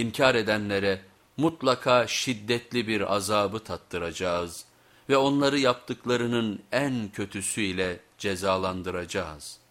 İnkar edenlere mutlaka şiddetli bir azabı tattıracağız ve onları yaptıklarının en kötüsüyle cezalandıracağız.''